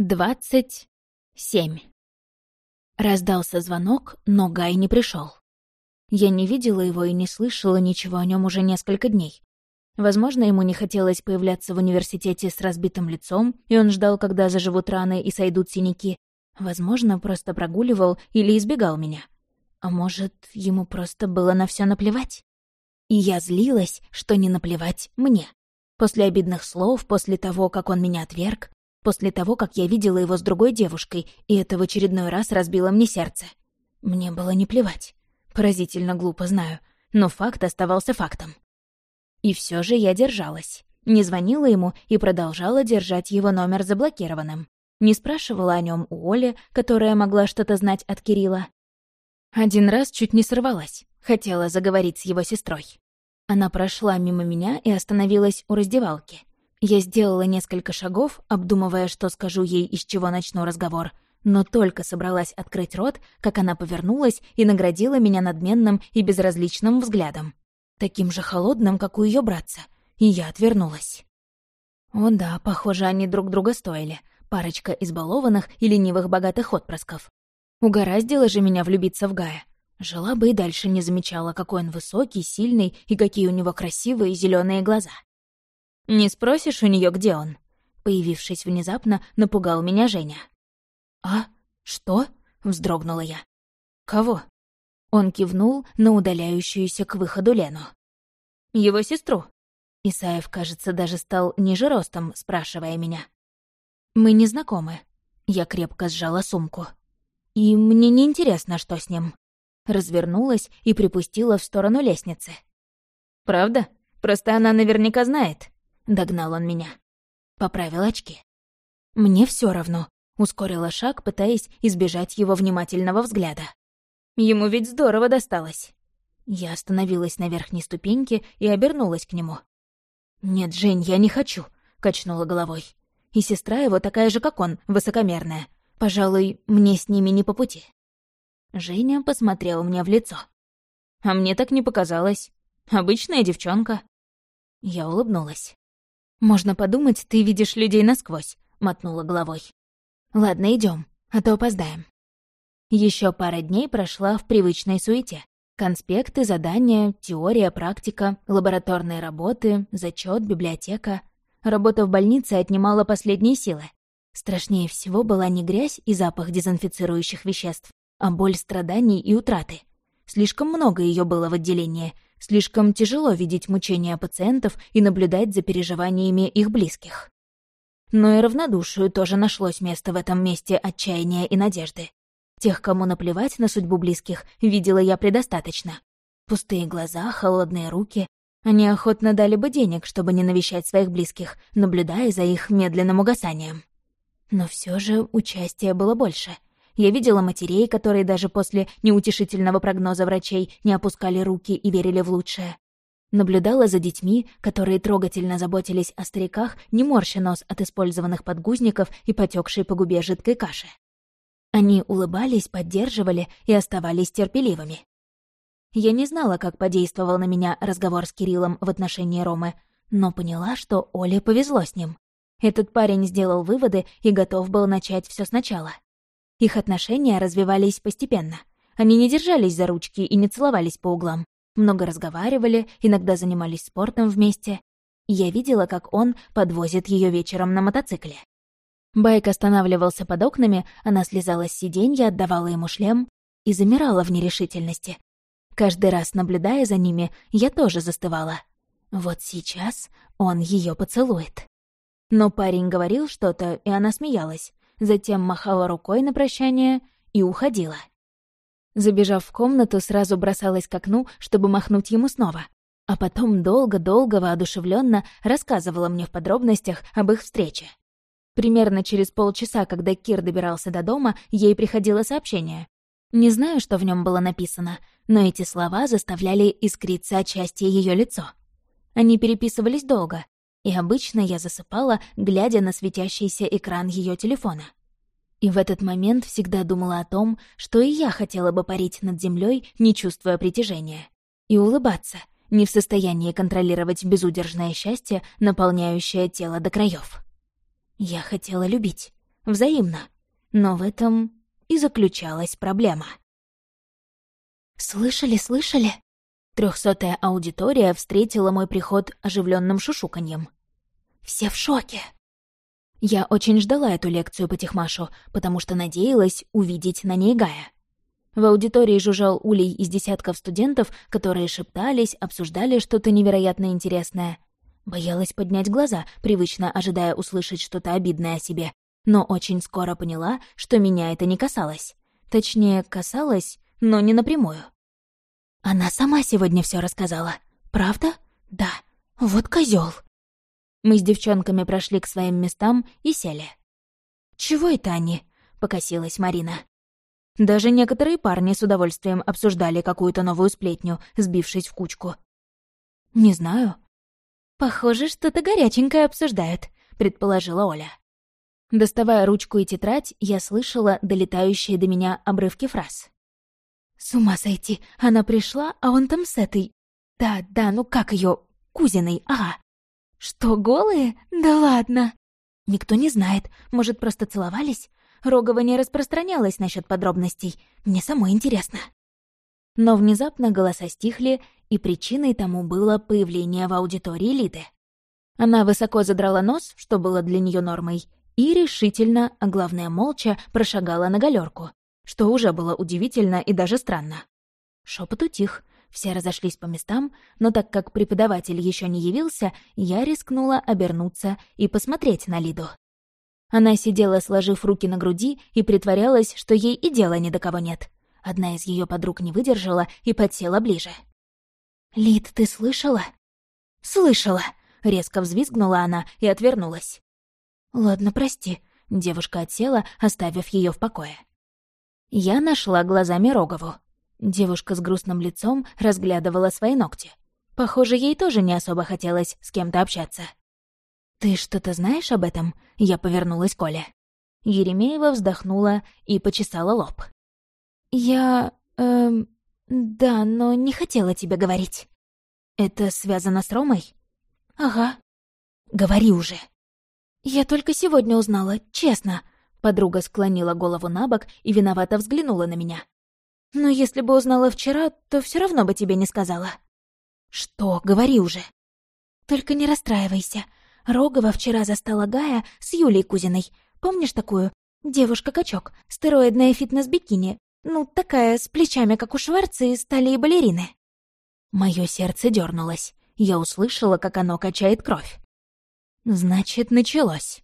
Двадцать семь. Раздался звонок, но Гай не пришел. Я не видела его и не слышала ничего о нем уже несколько дней. Возможно, ему не хотелось появляться в университете с разбитым лицом, и он ждал, когда заживут раны и сойдут синяки. Возможно, просто прогуливал или избегал меня. А может, ему просто было на все наплевать? И я злилась, что не наплевать мне. После обидных слов, после того, как он меня отверг, после того, как я видела его с другой девушкой, и это в очередной раз разбило мне сердце. Мне было не плевать. Поразительно глупо, знаю, но факт оставался фактом. И все же я держалась. Не звонила ему и продолжала держать его номер заблокированным. Не спрашивала о нем у Оли, которая могла что-то знать от Кирилла. Один раз чуть не сорвалась, хотела заговорить с его сестрой. Она прошла мимо меня и остановилась у раздевалки — я сделала несколько шагов, обдумывая, что скажу ей, из чего начну разговор, но только собралась открыть рот, как она повернулась и наградила меня надменным и безразличным взглядом. Таким же холодным, как у ее братца. И я отвернулась. О да, похоже, они друг друга стоили. Парочка избалованных и ленивых богатых отпрысков. Угораздило же меня влюбиться в Гая. Жила бы и дальше не замечала, какой он высокий, сильный и какие у него красивые зеленые глаза. «Не спросишь у нее, где он?» Появившись внезапно, напугал меня Женя. «А? Что?» — вздрогнула я. «Кого?» Он кивнул на удаляющуюся к выходу Лену. «Его сестру». Исаев, кажется, даже стал ниже ростом, спрашивая меня. «Мы не знакомы». Я крепко сжала сумку. «И мне не интересно, что с ним». Развернулась и припустила в сторону лестницы. «Правда? Просто она наверняка знает». Догнал он меня. Поправил очки. Мне все равно. Ускорила шаг, пытаясь избежать его внимательного взгляда. Ему ведь здорово досталось. Я остановилась на верхней ступеньке и обернулась к нему. «Нет, Жень, я не хочу», — качнула головой. «И сестра его такая же, как он, высокомерная. Пожалуй, мне с ними не по пути». Женя посмотрел мне в лицо. «А мне так не показалось. Обычная девчонка». Я улыбнулась. «Можно подумать, ты видишь людей насквозь», — мотнула головой. «Ладно, идем, а то опоздаем». Еще пара дней прошла в привычной суете. Конспекты, задания, теория, практика, лабораторные работы, зачет, библиотека. Работа в больнице отнимала последние силы. Страшнее всего была не грязь и запах дезинфицирующих веществ, а боль страданий и утраты. Слишком много ее было в отделении, Слишком тяжело видеть мучения пациентов и наблюдать за переживаниями их близких. Но и равнодушию тоже нашлось место в этом месте отчаяния и надежды. Тех, кому наплевать на судьбу близких, видела я предостаточно. Пустые глаза, холодные руки. Они охотно дали бы денег, чтобы не навещать своих близких, наблюдая за их медленным угасанием. Но все же участия было больше — я видела матерей, которые даже после неутешительного прогноза врачей не опускали руки и верили в лучшее. Наблюдала за детьми, которые трогательно заботились о стариках, не морща нос от использованных подгузников и потекшей по губе жидкой каши. Они улыбались, поддерживали и оставались терпеливыми. Я не знала, как подействовал на меня разговор с Кириллом в отношении Ромы, но поняла, что Оле повезло с ним. Этот парень сделал выводы и готов был начать все сначала. Их отношения развивались постепенно. Они не держались за ручки и не целовались по углам. Много разговаривали, иногда занимались спортом вместе. Я видела, как он подвозит ее вечером на мотоцикле. Байк останавливался под окнами, она слезала с сиденья, отдавала ему шлем и замирала в нерешительности. Каждый раз, наблюдая за ними, я тоже застывала. Вот сейчас он ее поцелует. Но парень говорил что-то, и она смеялась затем махала рукой на прощание и уходила. Забежав в комнату, сразу бросалась к окну, чтобы махнуть ему снова. А потом долго-долго воодушевленно рассказывала мне в подробностях об их встрече. Примерно через полчаса, когда Кир добирался до дома, ей приходило сообщение. Не знаю, что в нем было написано, но эти слова заставляли искриться от счастья ее лицо. Они переписывались долго, и обычно я засыпала, глядя на светящийся экран ее телефона. И в этот момент всегда думала о том, что и я хотела бы парить над землей, не чувствуя притяжения. И улыбаться, не в состоянии контролировать безудержное счастье, наполняющее тело до краев. Я хотела любить. взаимно. Но в этом и заключалась проблема. «Слышали, слышали?» Трехсотая аудитория встретила мой приход оживленным шушуканьем. «Все в шоке!» Я очень ждала эту лекцию по Тихмашу, потому что надеялась увидеть на ней Гая. В аудитории жужжал улей из десятков студентов, которые шептались, обсуждали что-то невероятно интересное. Боялась поднять глаза, привычно ожидая услышать что-то обидное о себе, но очень скоро поняла, что меня это не касалось. Точнее, касалось, но не напрямую. Она сама сегодня все рассказала. Правда? Да. Вот козел. Мы с девчонками прошли к своим местам и сели. «Чего это они?» — покосилась Марина. Даже некоторые парни с удовольствием обсуждали какую-то новую сплетню, сбившись в кучку. «Не знаю». «Похоже, что-то горяченькое обсуждают», — предположила Оля. Доставая ручку и тетрадь, я слышала долетающие до меня обрывки фраз. «С ума сойти! Она пришла, а он там с этой... Да, да, ну как ее Кузиной, ага. Что, голые? Да ладно!» «Никто не знает. Может, просто целовались? Рогова не распространялась насчет подробностей. Мне самой интересно. Но внезапно голоса стихли, и причиной тому было появление в аудитории Лиды. Она высоко задрала нос, что было для нее нормой, и решительно, а главное молча, прошагала на галерку, что уже было удивительно и даже странно. Шепот утих, все разошлись по местам, но так как преподаватель еще не явился, я рискнула обернуться и посмотреть на Лиду. Она сидела, сложив руки на груди, и притворялась, что ей и дела ни до кого нет. Одна из ее подруг не выдержала и подсела ближе. «Лид, ты слышала?» «Слышала!» — резко взвизгнула она и отвернулась. «Ладно, прости», — девушка отсела, оставив ее в покое. Я нашла глазами Рогову. Девушка с грустным лицом разглядывала свои ногти. Похоже, ей тоже не особо хотелось с кем-то общаться. «Ты что-то знаешь об этом?» Я повернулась к Оле. Еремеева вздохнула и почесала лоб. «Я... эм... да, но не хотела тебе говорить». «Это связано с Ромой?» «Ага». «Говори уже». «Я только сегодня узнала, честно». Подруга склонила голову на бок и виновато взглянула на меня. «Но если бы узнала вчера, то все равно бы тебе не сказала». «Что? Говори уже». «Только не расстраивайся. Рогова вчера застала Гая с Юлей Кузиной. Помнишь такую? Девушка-качок, стероидная фитнес-бикини. Ну, такая, с плечами, как у Шварца, и стали и балерины. Мое сердце дернулось. Я услышала, как оно качает кровь. Значит, началось.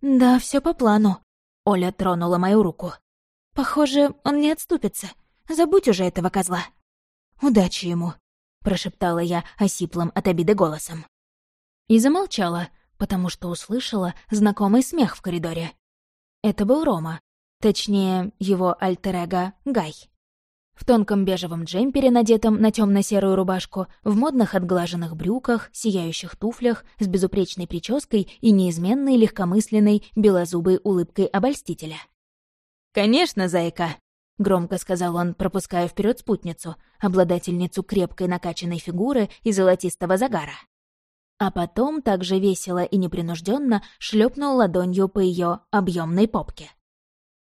Да, все по плану. Оля тронула мою руку. Похоже, он не отступится. Забудь уже этого козла. Удачи ему, прошептала я осиплым от обиды голосом. И замолчала, потому что услышала знакомый смех в коридоре. Это был Рома, точнее, его альтер Гай. В тонком бежевом джемпере, надетом на темно серую рубашку, в модных отглаженных брюках, сияющих туфлях, с безупречной прической и неизменной легкомысленной белозубой улыбкой обольстителя. «Конечно, зайка!» — громко сказал он, пропуская вперед спутницу, обладательницу крепкой накачанной фигуры и золотистого загара а потом также весело и непринужденно шлепнул ладонью по ее объемной попке.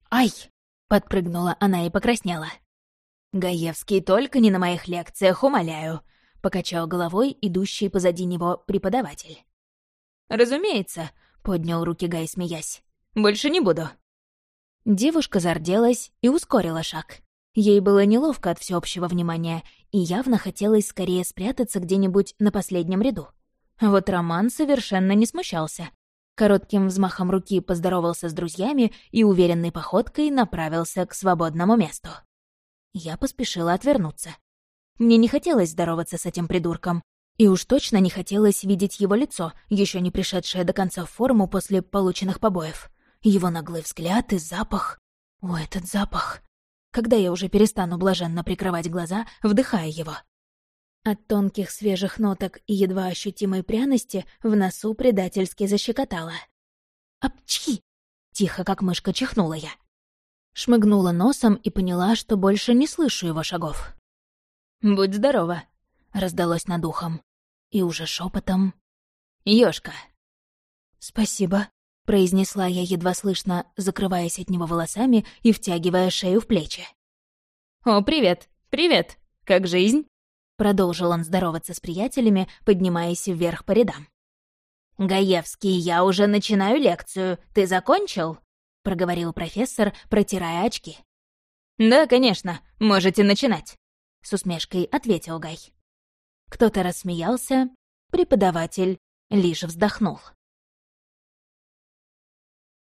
«Ай!» — подпрыгнула она и покраснела. «Гаевский только не на моих лекциях, умоляю», — покачал головой идущий позади него преподаватель. «Разумеется», — поднял руки Гай, смеясь. «Больше не буду». Девушка зарделась и ускорила шаг. Ей было неловко от всеобщего внимания, и явно хотелось скорее спрятаться где-нибудь на последнем ряду. Вот Роман совершенно не смущался. Коротким взмахом руки поздоровался с друзьями и уверенной походкой направился к свободному месту. Я поспешила отвернуться. Мне не хотелось здороваться с этим придурком. И уж точно не хотелось видеть его лицо, еще не пришедшее до конца в форму после полученных побоев. Его наглый взгляд и запах. О, этот запах. Когда я уже перестану блаженно прикрывать глаза, вдыхая его. От тонких свежих ноток и едва ощутимой пряности в носу предательски защекотала. «Апчхи!» — тихо, как мышка, чихнула я. Шмыгнула носом и поняла, что больше не слышу его шагов. «Будь здорова!» — раздалось над ухом. И уже шепотом. «Ёшка!» «Спасибо!» — произнесла я едва слышно, закрываясь от него волосами и втягивая шею в плечи. «О, привет! Привет! Как жизнь?» Продолжил он здороваться с приятелями, поднимаясь вверх по рядам. «Гаевский, я уже начинаю лекцию. Ты закончил?» — проговорил профессор, протирая очки. «Да, конечно. Можете начинать», — с усмешкой ответил Гай. Кто-то рассмеялся, преподаватель лишь вздохнул.